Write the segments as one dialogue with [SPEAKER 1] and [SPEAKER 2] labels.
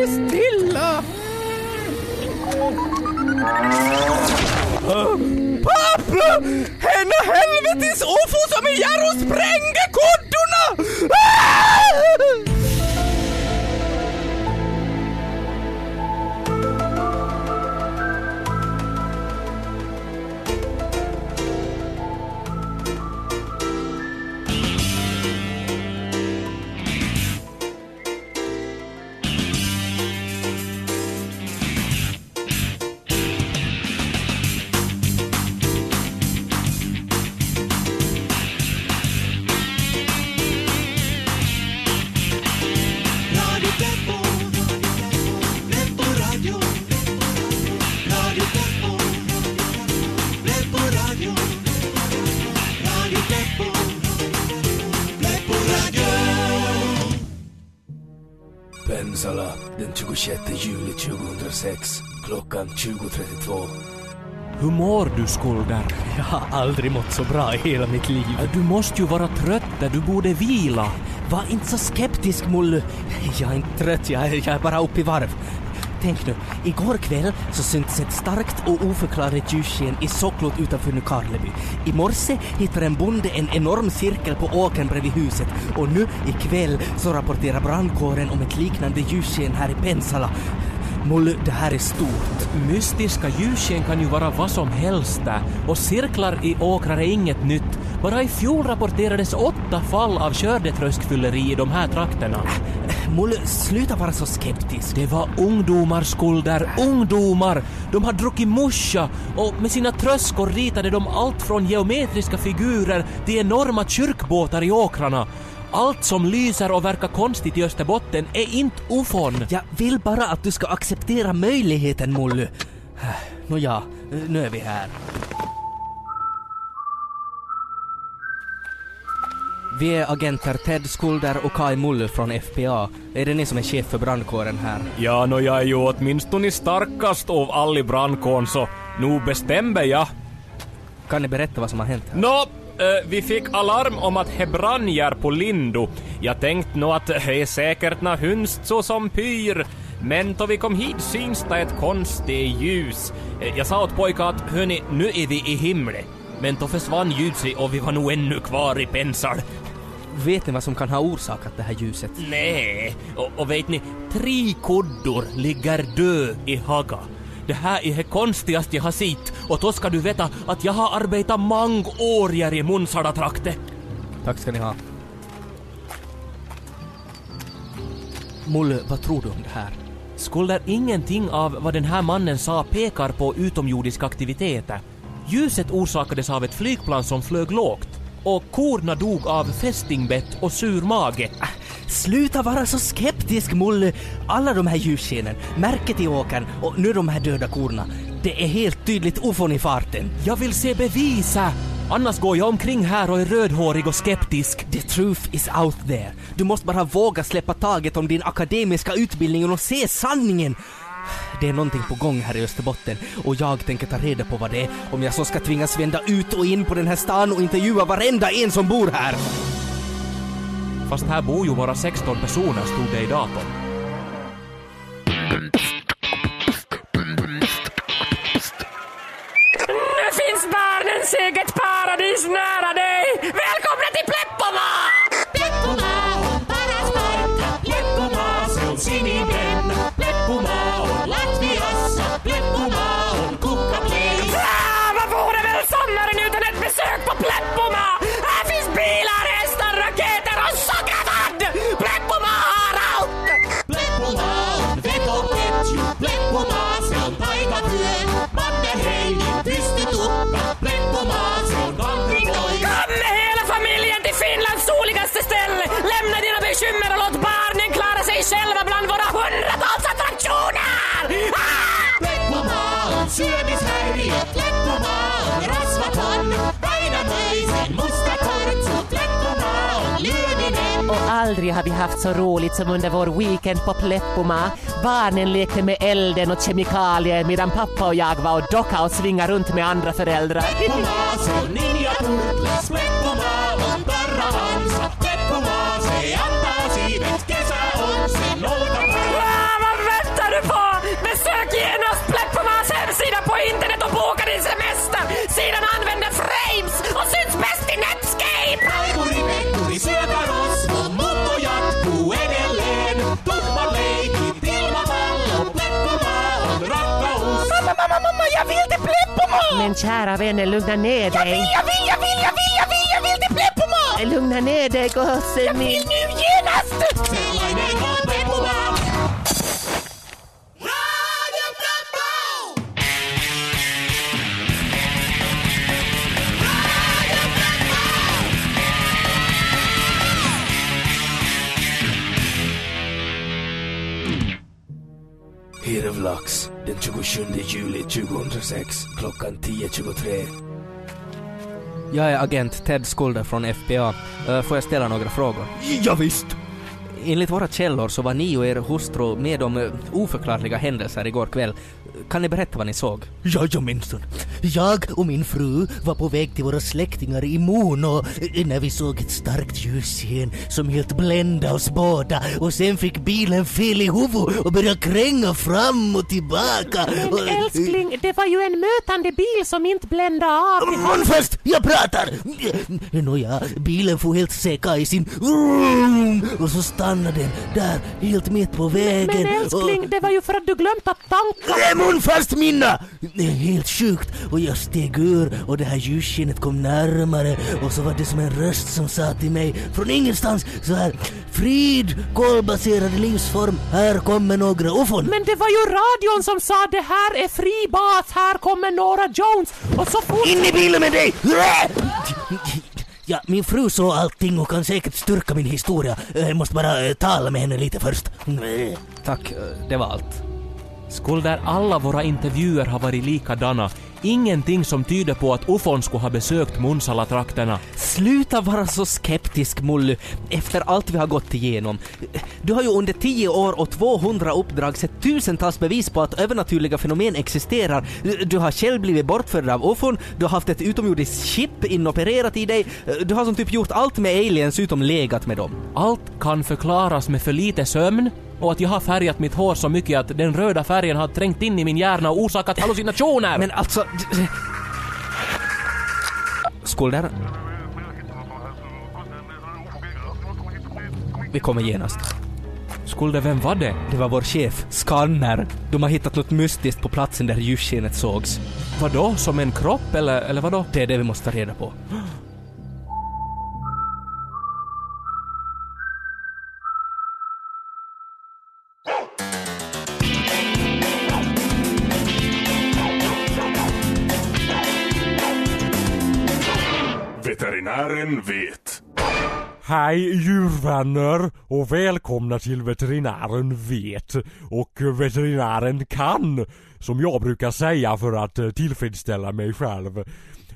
[SPEAKER 1] har ni
[SPEAKER 2] klockan 20.32.
[SPEAKER 3] Hur mår du Skulder?
[SPEAKER 1] Jag har aldrig mått så bra i hela mitt liv.
[SPEAKER 3] Du måste ju vara trött du borde vila.
[SPEAKER 1] Var inte så skeptisk Mullu. Jag är inte trött, jag är, jag är bara uppe i varv. Tänk nu, igår kväll så syntes ett starkt och oförklarligt ljussken i Socklot utanför Nykarleby. I morse hittade en bonde en enorm cirkel på åkern bredvid huset och nu ikväll så rapporterar brandkåren om ett liknande ljussken här i Pensala. Mullu, det här är stort.
[SPEAKER 3] Mystiska ljussken kan ju vara vad som helst där och cirklar i åkrar är inget nytt. Bara i fjol rapporterades åtta fall av skördetröskfylleri i de här trakterna.
[SPEAKER 1] Mullu, sluta vara så skeptisk.
[SPEAKER 3] Det var ungdomar skulder, ungdomar! De har druckit musha och med sina tröskor ritade de allt från geometriska figurer till enorma kyrkbåtar i åkrarna. Allt som lyser och verkar konstigt i Österbotten är inte ufon.
[SPEAKER 1] Jag vill bara att du ska acceptera möjligheten, Mullu. Nåja, nu är vi här. Vi är agenter Ted Skulder och Kai Mullu från FPA. Är det ni som är chef för brandkåren här?
[SPEAKER 3] Ja, nå jag är ju åtminstone starkast av all i brandkåren så nu bestämmer jag.
[SPEAKER 1] Kan ni berätta vad som har hänt här?
[SPEAKER 3] Nå, eh, vi fick alarm om att brann på Lindo. Jag tänkte nog att det är säkert nå hönst så som pyr. Men då vi kom hit syns det ett konstigt ljus. Eh, Jag sa åt pojkar att hörni, nu är vi i himlen. Men då försvann ljuset och vi var nog ännu kvar i Pensal.
[SPEAKER 1] Vet ni vad som kan ha orsakat det här ljuset?
[SPEAKER 3] Nej, och, och vet ni, tre kuddor ligger dö i Haga. Det här är det konstigaste jag har sett och då ska du veta att jag har arbetat många år här i Munsala-trakten.
[SPEAKER 1] Tack ska ni ha. Mullu, vad tror du om det här?
[SPEAKER 3] Skulle ingenting av vad den här mannen sa pekar på utomjordiska aktiviteter. Ljuset orsakades av ett flygplan som flög lågt och korna dog av fästingbett och sur mage.
[SPEAKER 1] Sluta vara så skeptisk, Mullu! Alla de här ljusskenen, märket i åkern och nu de här döda korna. Det är helt tydligt ufon i farten.
[SPEAKER 3] Jag vill se bevisa! Annars går jag omkring här och är rödhårig och skeptisk.
[SPEAKER 1] The truth is out there. Du måste bara våga släppa taget om din akademiska utbildning och se sanningen. Det är någonting på gång här i Österbotten och jag tänker ta reda på vad det är om jag så ska tvingas vända ut och in på den här stan och intervjua varenda en som bor här.
[SPEAKER 3] Fast här bor ju bara 16 personer stod det i datorn.
[SPEAKER 4] Och
[SPEAKER 5] aldrig har vi haft så roligt som under vår weekend på Pleppoma. Barnen lekte med elden och kemikalier medan pappa och jag var och docka och svinga runt med andra föräldrar.
[SPEAKER 6] Men kära vänner, lugna ner dig.
[SPEAKER 7] Jag vill, jag vill, jag vill, jag vill, jag vill, jag vill till Pleppoma!
[SPEAKER 6] Lugna ner dig gosse
[SPEAKER 7] Jag
[SPEAKER 6] min.
[SPEAKER 7] vill nu genast!
[SPEAKER 2] 27 juli 2006 klockan 10.23.
[SPEAKER 1] Jag är agent Ted Skulder från FBA. Eh, får jag ställa några frågor?
[SPEAKER 8] Ja, visst.
[SPEAKER 1] Enligt våra källor så var ni och er hustru med om eh, oförklarliga händelser igår kväll. Kan ni berätta vad ni såg?
[SPEAKER 8] Jajamensan. Jag och min fru var på väg till våra släktingar i Mono eh, när vi såg ett starkt ljussken som helt bländade oss båda och sen fick bilen fel i huvudet och började kränga fram och tillbaka.
[SPEAKER 6] Men
[SPEAKER 8] Och-
[SPEAKER 6] älskling, det var ju en mötande bil som inte blände av.
[SPEAKER 8] Munfast, jag pratar! Nåja, bilen får helt säka i sin och så stannade den där helt mitt på vägen.
[SPEAKER 6] Men älskling, det var ju för att du glömt att tanka.
[SPEAKER 8] Det är munfast minna! Helt sjukt och jag steg ur och det här ljusskenet kom närmare och så var det som en röst som sa till mig från ingenstans så här Frid, kolbaserad livsform, här kommer några ufon.
[SPEAKER 6] Men det var ju radion som sa det här är fri bas, här kommer Nora Jones. Och så fort...
[SPEAKER 8] In i bilen med dig! Ja, min fru såg allting och kan säkert styrka min historia. Jag måste bara eh, tala med henne lite först.
[SPEAKER 1] Tack, eh, det var allt.
[SPEAKER 9] Skulder alla våra intervjuer har varit likadana. Ingenting som tyder på att ufon skulle ha besökt Munsala-trakterna.
[SPEAKER 1] Sluta vara så skeptisk Mully, efter allt vi har gått igenom. Du har ju under 10 år och 200 uppdrag sett tusentals bevis på att övernaturliga fenomen existerar. Du har själv blivit bortförd av ufon, du har haft ett utomjordiskt chip inopererat i dig, du har som typ gjort allt med aliens utom legat med dem.
[SPEAKER 9] Allt kan förklaras med för lite sömn och att jag har färgat mitt hår så mycket att den röda färgen har trängt in i min hjärna och orsakat hallucinationer.
[SPEAKER 1] Men alltså... Skulder? Vi kommer genast.
[SPEAKER 9] Skulder, vem var det?
[SPEAKER 1] Det var vår chef, Skanner. De har hittat något mystiskt på platsen där ljusskenet sågs.
[SPEAKER 9] Vadå? Som en kropp eller, eller vadå?
[SPEAKER 1] Det är det vi måste ta reda på.
[SPEAKER 10] Veterinären vet.
[SPEAKER 11] Hej djurvänner och välkomna till Veterinären vet och Veterinären kan som jag brukar säga för att eh, tillfredsställa mig själv.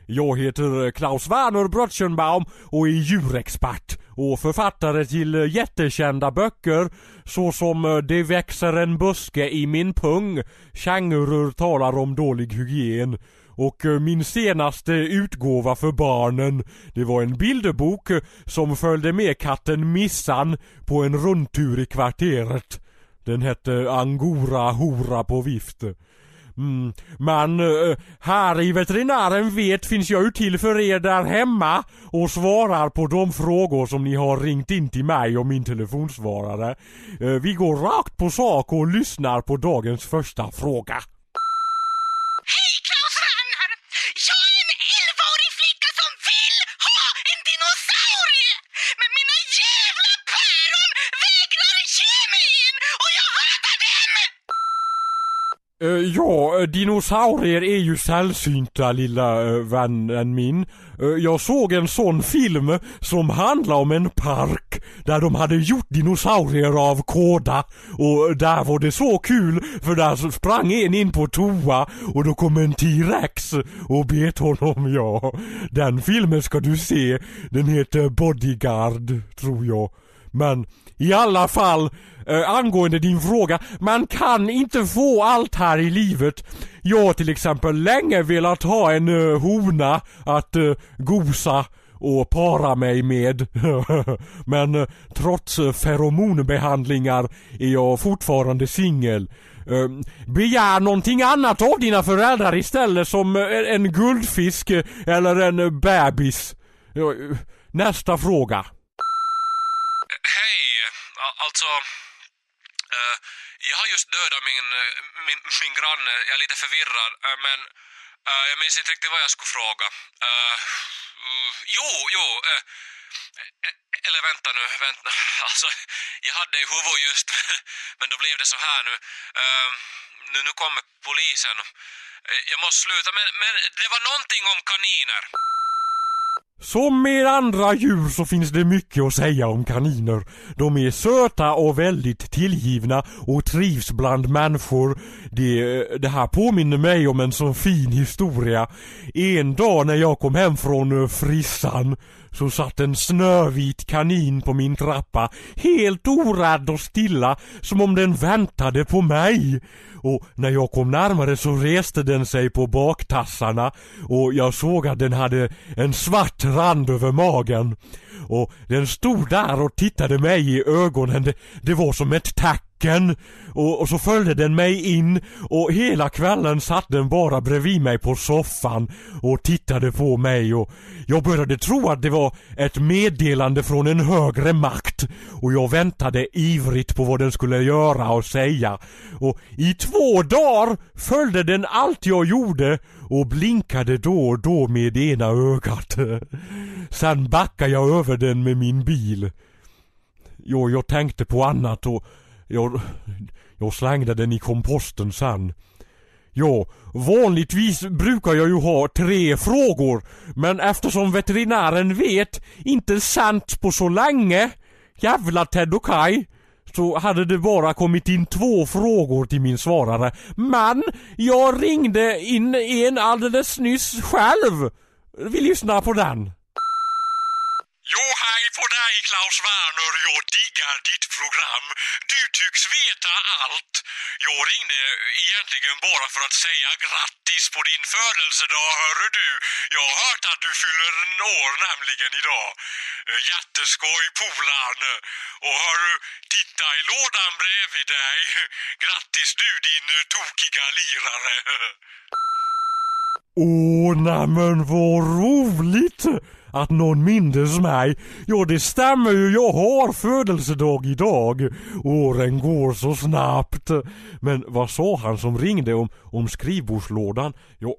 [SPEAKER 11] Jag heter eh, Klaus Werner Brötchenbaum och är djurexpert och författare till eh, jättekända böcker såsom Det växer en buske i min pung, Kängurur talar om dålig hygien och eh, min senaste utgåva för barnen, det var en bilderbok eh, som följde med katten Missan på en rundtur i kvarteret. Den hette Angora hora på vift. Mm. Men eh, här i veterinären vet finns jag ju till för er där hemma och svarar på de frågor som ni har ringt in till mig och min telefonsvarare. Eh, vi går rakt på sak och lyssnar på dagens första fråga.
[SPEAKER 7] Hej
[SPEAKER 11] Eh, ja, eh, dinosaurier är ju sällsynta lilla eh, uh, vännen min. Jag såg en sån film som handlar om en park där de hade gjort dinosaurier av kåda och där var det så kul för där sprang en in på toa och då kom en T-rex och bet honom ja. Den filmen ska du se. Den heter Bodyguard tror jag. Men i alla fall, eh, angående din fråga, man kan inte få allt här i livet. Jag har till exempel länge velat ha en eh, hona att eh, gosa och para mig med. Men eh, trots eh, feromonbehandlingar är jag fortfarande singel. Ehm, begär någonting annat av dina föräldrar istället som eh, en guldfisk eh, eller en eh, bebis. Nästa fråga.
[SPEAKER 12] Alltså... Uh, jag har just dödat min, eh, min, min granne, jag är lite förvirrad, uh, men Uh, jag minns inte riktigt vad jag skulle fråga. Uh, uh, jo, jo. Uh, eller vänta nu, vänta. Alltså, jag hade i huvudet just, men då blev det så här nu. Uh, nu, nu kommer polisen. Uh, Jag måste sluta, men, men det var någonting om kaniner.
[SPEAKER 11] Som med andra djur så finns det mycket att säga om kaniner. De är söta och väldigt tillgivna och trivs bland människor. Det, det här påminner mig om en så fin historia. En dag när jag kom hem från eh, frissan så satt en snövit kanin på min trappa helt orädd och stilla som om den väntade på mig. Och när jag kom närmare så reste den sig på baktassarna och jag såg att den hade en svart rand över magen. Och den stod där och tittade mig i ögonen. Det, det var som ett tack tacken. Och, och så följde den mig in och hela kvällen satt den bara bredvid mig på soffan och tittade på mig och jag började tro att det var ett meddelande från en högre makt och jag väntade ivrigt på vad den skulle göra och säga. Och i två dagar följde den allt jag gjorde och blinkade då och då med ena ögat. Sen backade jag över den med min bil. Jo, jag tänkte på annat och jag, jag slängde den i komposten sen. Ja, vanligtvis brukar jag ju ha tre frågor, men eftersom veterinären vet inte sant på så länge, jävla Ted och Kai, så hade det bara kommit in två frågor till min svarare. Men jag ringde in en alldeles nyss själv. Vi lyssnar på den.
[SPEAKER 12] Jo, hej på dig Klaus Werner. Jag diggar ditt program. Du tycks veta allt. Jag ringde egentligen bara för att säga grattis på din födelsedag, hörru du. Jag har hört att du fyller en år nämligen idag. Jätteskoj polarn! Och hörru, titta i lådan bredvid dig. Grattis du din tokiga lirare.
[SPEAKER 11] Åh, nämen vad roligt! Att någon mindes mig. Ja, det stämmer ju. Jag har födelsedag idag. Åren går så snabbt. Men vad sa han som ringde om, om skrivbordslådan? Ja...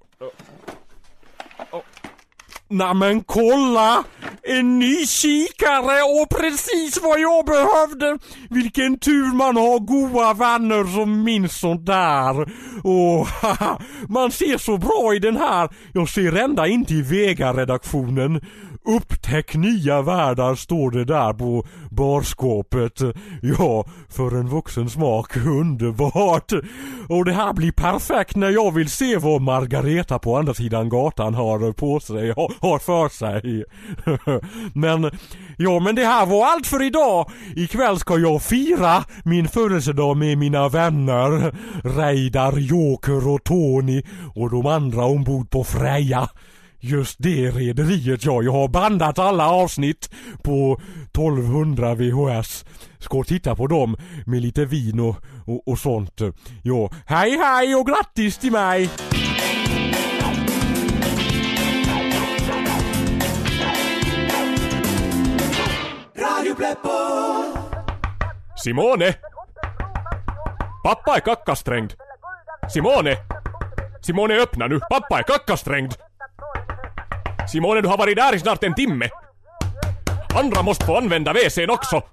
[SPEAKER 11] Nämen kolla! En ny kikare och precis vad jag behövde! Vilken tur man har goda vänner som minns sånt där. Och haha, man ser så bra i den här. Jag ser ända in till Vega-redaktionen. Upptäck nya världar står det där på barskåpet. Ja, för en vuxen smak underbart. Och det här blir perfekt när jag vill se vad Margareta på andra sidan gatan har på sig, har, för sig. men, ja men det här var allt för idag. Ikväll ska jag fira min födelsedag med mina vänner. Reidar, Joker och Tony och de andra ombord på Freja. Just det rederiet ja, jag har bandat alla avsnitt på 1200 VHS. Ska titta på dem med lite vin och, och, och sånt. Ja, hej hej och grattis till mig!
[SPEAKER 9] Simone! Pappa är kackasträngd! Simone! Simone öppna nu! Pappa är kackasträngd! Simone du har varit där i snart en timme! Andra måste få använda WC'n också!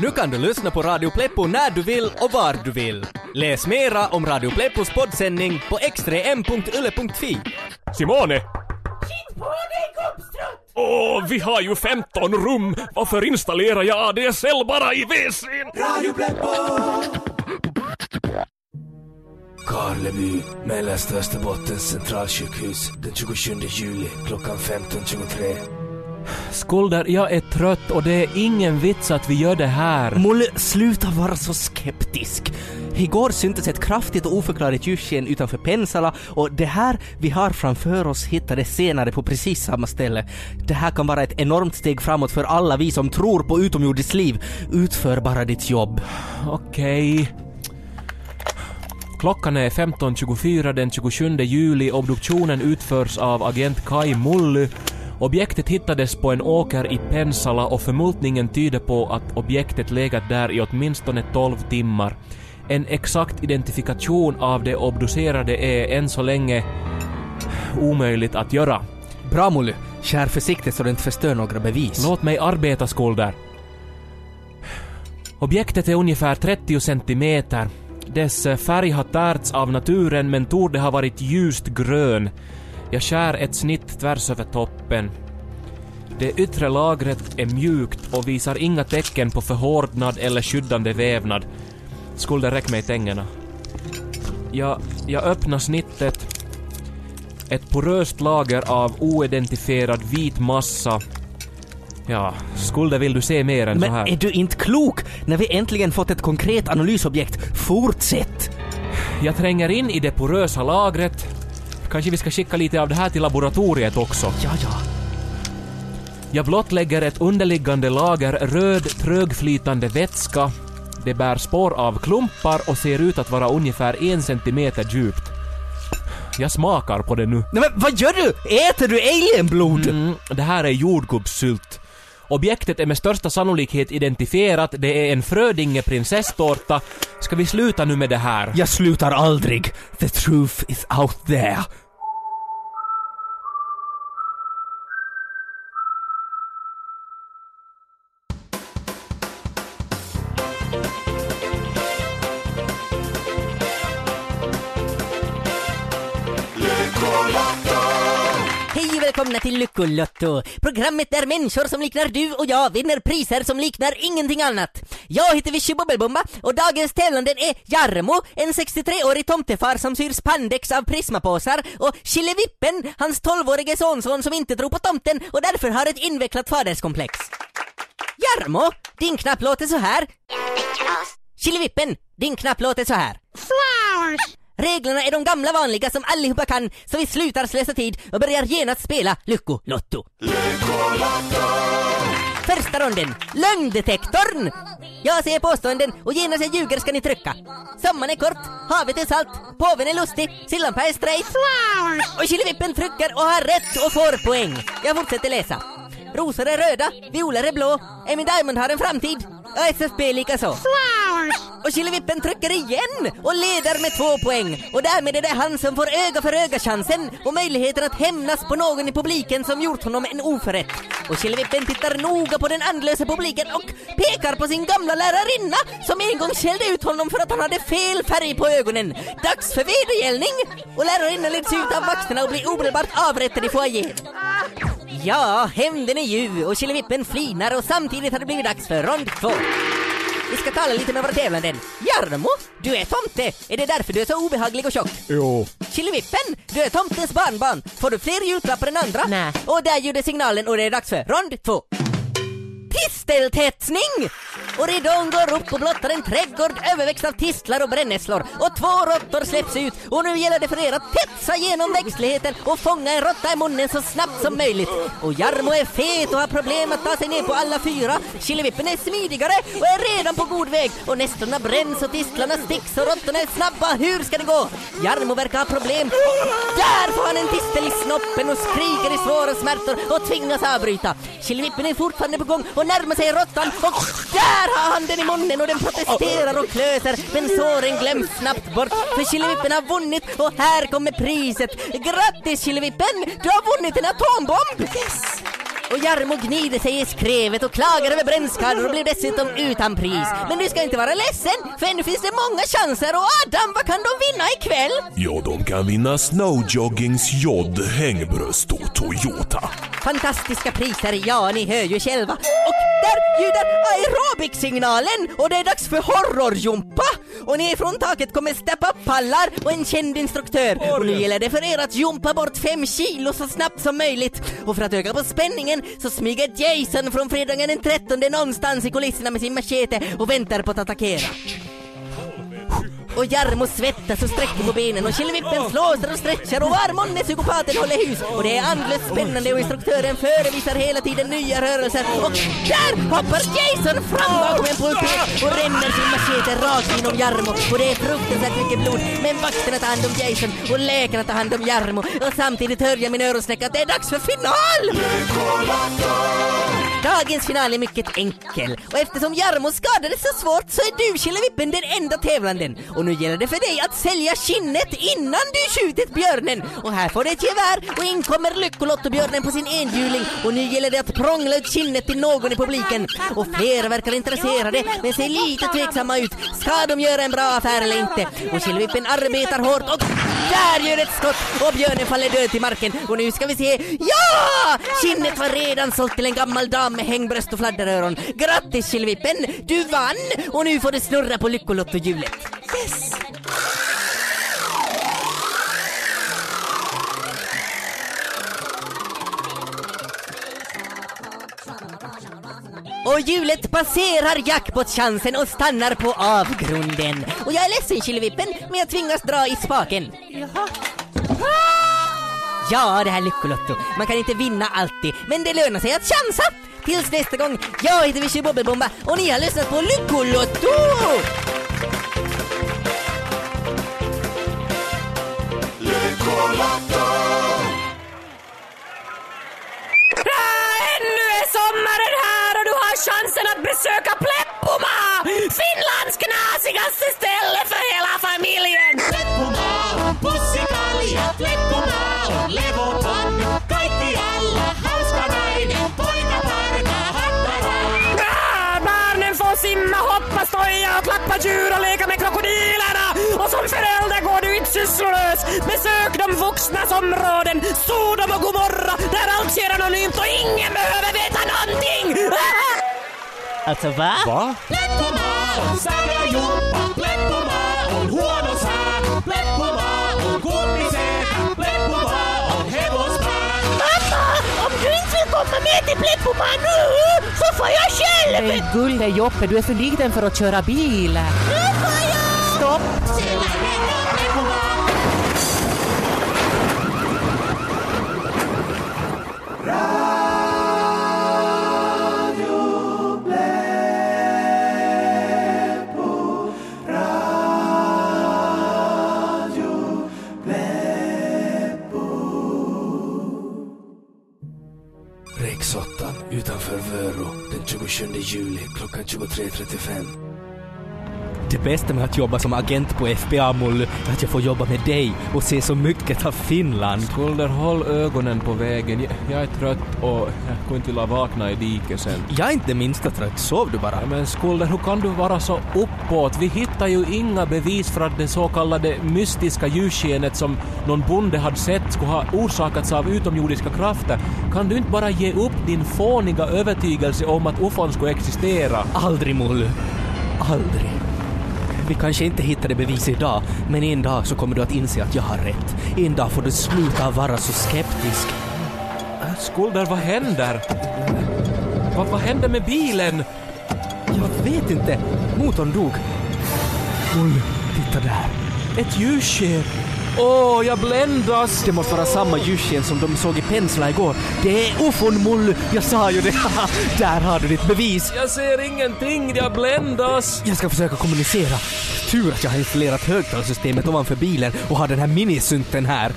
[SPEAKER 1] Nu kan du lyssna på Radio Pleppo när du vill och var du vill. Läs mera om Radio Pleppos poddsändning på xtrem.yle.fi.
[SPEAKER 9] Simone! Åh, vi har ju 15 rum! Varför installerar jag ADSL bara i WC'n?
[SPEAKER 2] Karleby, Mellersta Österbottens centralsjukhus den 27 juli klockan 15.23.
[SPEAKER 3] Skulder, jag är trött och det är ingen vits att vi gör det här.
[SPEAKER 1] Molle, sluta vara så skeptisk. Igår syntes ett kraftigt och oförklarligt ljussken utanför Pensala och det här vi har framför oss hittades senare på precis samma ställe. Det här kan vara ett enormt steg framåt för alla vi som tror på utomjordiskt liv. Utför bara ditt jobb.
[SPEAKER 3] Okej. Klockan är 15.24 den 27 juli. Obduktionen utförs av agent Kai Mully. Objektet hittades på en åker i Pensala och förmultningen tyder på att objektet legat där i åtminstone 12 timmar. En exakt identifikation av de obducerade är än så länge omöjligt att göra.
[SPEAKER 1] Bra Molly, kär försiktigt så du inte förstör några bevis.
[SPEAKER 3] Låt mig arbeta, skulder. Objektet är ungefär 30 centimeter. Dess färg har tärts av naturen men torde ha varit ljust grön. Jag skär ett snitt tvärs över toppen. Det yttre lagret är mjukt och visar inga tecken på förhårdnad eller skyddande vävnad. Skulle det räcka mig tängerna. Jag, jag öppnar snittet. Ett poröst lager av oidentifierad vit massa. Ja, Skulde vill du se mer än så
[SPEAKER 1] Men
[SPEAKER 3] här?
[SPEAKER 1] är du inte klok? När vi äntligen fått ett konkret analysobjekt, fortsätt!
[SPEAKER 3] Jag tränger in i det porösa lagret. Kanske vi ska skicka lite av det här till laboratoriet också.
[SPEAKER 1] Ja, ja.
[SPEAKER 3] Jag blottlägger ett underliggande lager röd trögflytande vätska. Det bär spår av klumpar och ser ut att vara ungefär en centimeter djupt. Jag smakar på det nu.
[SPEAKER 1] Nej men vad gör du? Äter du alienblod?
[SPEAKER 3] Mm, det här är jordgubbssylt. Objektet är med största sannolikhet identifierat. Det är en Frödinge prinsesstårta. Ska vi sluta nu med det här?
[SPEAKER 1] Jag slutar aldrig. The truth is out there.
[SPEAKER 13] Välkomna till Lyckolotto! Programmet där människor som liknar du och jag vinner priser som liknar ingenting annat. Jag heter Vichy Bubbelbomba och dagens tävlande är Jarmo, en 63-årig tomtefar som syr spandex av prismapåsar och Killevippen, hans 12-årige sonson som inte tror på tomten och därför har ett invecklat faderskomplex. Jarmo, din knapp låter så här. Killevippen, din knapp låter så här. Reglerna är de gamla vanliga som allihopa kan, så vi slutar slösa tid och börjar genast spela Lyckolotto. Första ronden, lögndetektorn! Jag säger påståenden och genast jag ljuger ska ni trycka. Sommaren är kort, havet är salt, påven är lustig, sillampa är straight. Och Killevippen trycker och har rätt och får poäng. Jag fortsätter läsa. Rosor är röda, violer är blå, Amy Diamond har en framtid och SFB likaså. Och Killevippen trycker igen och leder med två poäng. Och därmed är det han som får öga för öga-chansen och möjligheten att hämnas på någon i publiken som gjort honom en oförrätt. Och Killevippen tittar noga på den andlösa publiken och pekar på sin gamla lärarinna som en gång skällde ut honom för att han hade fel färg på ögonen. Dags för vedergällning! Och lärarinnan leds ut av vakterna och blir omedelbart avrättad i foajén. Ja, hämnden är ljuv och Killevippen flinar och samtidigt har det blivit dags för rond två. Vi ska tala lite med våra tävlanden. Jarmo, du är tomte. Är det därför du är så obehaglig och tjock?
[SPEAKER 11] Jo.
[SPEAKER 13] Killevippen, du är tomtens barnbarn. Får du fler julklappar än andra?
[SPEAKER 6] Nej.
[SPEAKER 13] Och där gjorde signalen och det är dags för rond två. Tisteltätsning! Och ridån går upp och blottar en trädgård överväxt av tistlar och brännässlor. Och två råttor släpps ut och nu gäller det för er att tetsa genom växtligheten och fånga en råtta i munnen så snabbt som möjligt. Och Jarmo är fet och har problem att ta sig ner på alla fyra. Killevippen är smidigare och är redan på god väg. Och nässlorna bränns och tistlarna sticks och råttorna är snabba. Hur ska det gå? Jarmo verkar ha problem. Där får han en tistel i snoppen och skriker i svåra smärtor och tvingas avbryta. Killevippen är fortfarande på gång och närmar sig råttan och där har han den i munnen och den protesterar och klöser men såren glöms snabbt bort för Killevippen har vunnit och här kommer priset. Grattis Killevippen! Du har vunnit en atombomb! Yes! Och Jarmo gnider sig i skrevet och klagar över brännskador och blir dessutom utan pris. Men du ska inte vara ledsen, för ännu finns det många chanser och Adam, vad kan de vinna ikväll?
[SPEAKER 12] Ja, de kan vinna Snowjoggings Jod hängbröst och Toyota.
[SPEAKER 13] Fantastiska priser, ja ni hör ju själva. Och där ljuder aerobic-signalen och det är dags för horrorjumpa! Och ner från taket kommer step-up-pallar och en känd instruktör. Och nu gäller det för er att jumpa bort fem kilo så snabbt som möjligt. Och för att öka på spänningen så smyger Jason från fredagen den 13 någonstans i kulisserna med sin machete och väntar på att attackera. Och Jarmo svettas och sträcker på benen och Killevippen flåsar och stretchar och var är psykopaten håller hus. Och det är andlöst spännande och instruktören förevisar hela tiden nya rörelser. Och där hoppar Jason fram bakom en pulpet och ränner sin machete rakt inom Jarmo. Och det är fruktansvärt mycket blod. Men vakterna tar hand om Jason och läkarna tar hand om Jarmo. Och samtidigt hör jag min öronsnäcka att det är dags för final! Dagens final är mycket enkel och eftersom Jarmo skadades så svårt så är du Killevippen den enda tävlanden. Och och nu gäller det för dig att sälja skinnet innan du skjutit björnen. Och här får du ett gevär och in kommer Lyckolottobjörnen på sin enhjuling och nu gäller det att prångla ut skinnet till någon i publiken. Och flera verkar intresserade men ser lite tveksamma ut. Ska de göra en bra affär eller inte? Och Killevippen arbetar hårt och där gör ett skott och björnen faller död till marken. Och nu ska vi se. Ja! Skinnet var redan sålt till en gammal dam med hängbröst och fladderöron. Grattis Killevippen! Du vann! Och nu får du snurra på Lyckolottohjulet. Yes! Och hjulet passerar jackpot-chansen och stannar på avgrunden. Och jag är ledsen Killevippen, men jag tvingas dra i spaken. Ja, det här Lyckolotto. Man kan inte vinna alltid, men det lönar sig att chansa. Tills nästa gång, jag heter Vichy Bobbelbomba och ni har lyssnat på Lyckolotto!
[SPEAKER 6] Ännu är sommaren här och du har chansen att besöka Pleppoma! Finlands knasigaste ställe för hela familjen!
[SPEAKER 10] Pleppomaa, pussikalja, Pleppomaa on levoton. Kaikki alla, hauska nainen, poika parka, hattara.
[SPEAKER 6] Ah, barnen får simma, hoppa, stoja och klappa djur och sysslolös! Besök de vuxnas områden, Sodom och Gomorra, där allt sker anonymt och ingen behöver veta någonting!
[SPEAKER 13] Alltså va?
[SPEAKER 11] Va?
[SPEAKER 6] Komma med till Pleppoma nu så får jag själv!
[SPEAKER 5] Men gulle Joppe, du är för liten för att köra bil.
[SPEAKER 2] 27 juli klockan 23.35.
[SPEAKER 1] Det bästa med att jobba som agent på FBA Mull är att jag får jobba med dig och se så mycket av Finland.
[SPEAKER 3] Skulder, håll ögonen på vägen. Jag, jag är trött och jag skulle inte vilja vakna i diket sen.
[SPEAKER 1] Jag är inte det minsta trött, sov du bara?
[SPEAKER 3] Ja, men Skulder, hur kan du vara så uppåt? Vi hittar ju inga bevis för att det så kallade mystiska ljusskenet som någon bonde hade sett skulle ha orsakats av utomjordiska krafter. Kan du inte bara ge upp din fåniga övertygelse om att ufon skulle existera?
[SPEAKER 1] Aldrig Mull. Aldrig. Vi kanske inte hittade bevis idag, men en dag så kommer du att inse att jag har rätt. En dag får du sluta vara så skeptisk.
[SPEAKER 3] Äh, Skulder, vad händer? Vad, vad hände med bilen?
[SPEAKER 1] Jag vet inte. Motorn dog. Mull, titta där.
[SPEAKER 3] Ett ljusskepp. Åh, jag bländas!
[SPEAKER 1] Det måste vara samma ljussken som de såg i Pensla igår. Det är ufon Mull! Jag sa ju det! där har du ditt bevis!
[SPEAKER 3] Jag ser ingenting, jag bländas!
[SPEAKER 1] Jag ska försöka kommunicera. Tur att jag har installerat högtalarsystemet ovanför bilen och har den här minisynten här.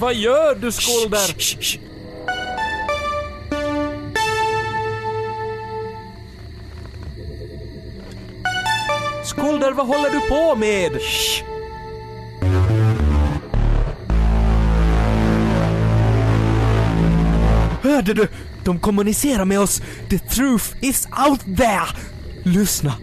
[SPEAKER 3] Vad gör du, Skulder?
[SPEAKER 1] Shh.
[SPEAKER 3] Skulder, vad håller du på med?
[SPEAKER 1] Shh. Hörde du? De kommunicerar med oss. The truth is out there. Lyssna.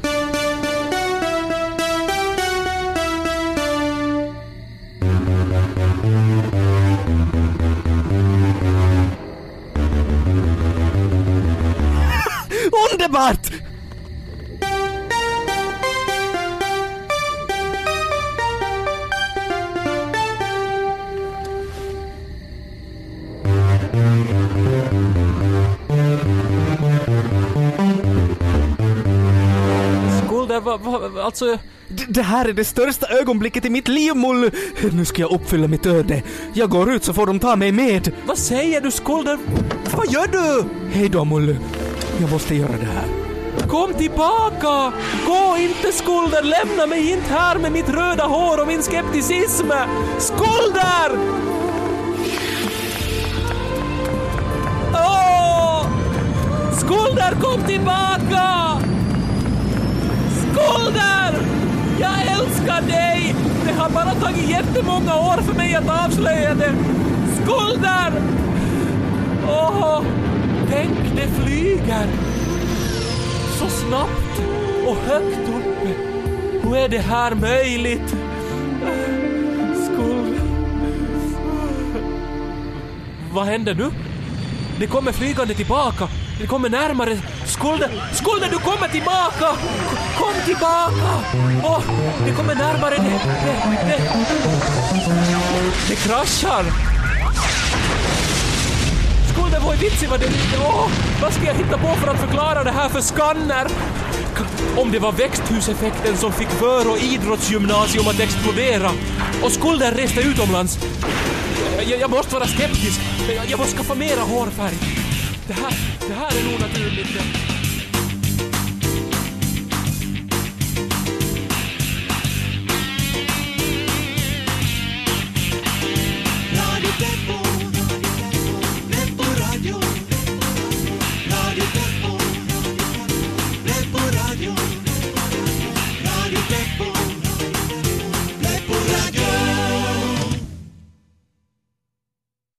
[SPEAKER 3] Alltså...
[SPEAKER 1] D- Det här är det största ögonblicket i mitt liv, Mull! Nu ska jag uppfylla mitt öde. Jag går ut så får de ta mig med.
[SPEAKER 3] Vad säger du, Skulder? Vad gör du?
[SPEAKER 1] Hej då, Mull. Jag måste göra det här.
[SPEAKER 3] Kom tillbaka! Gå inte, Skulder! Lämna mig inte här med mitt röda hår och min skepticism! Skulder! Åh! Skulder, kom tillbaka! Skulder! Jag älskar dig! Det har bara tagit jättemånga år för mig att avslöja det. Skulder! Åh, tänk det flyger! Så snabbt och högt uppe. Hur är det här möjligt? Skulder. Vad händer nu? Det kommer flygande tillbaka. Det kommer närmare. Skulder, Skulder du kommer tillbaka! Kom tillbaka! Åh, det kommer närmare. Det, det, det. det kraschar. Skulder, vad är vitsen? Vad, det, oh, vad ska jag hitta på för att förklara det här för skanner? Om det var växthuseffekten som fick för och idrottsgymnasium att explodera och skulden reste utomlands. Jag, jag måste vara skeptisk. Jag, jag måste skaffa mera hårfärg. Det här, det här är nog naturligt.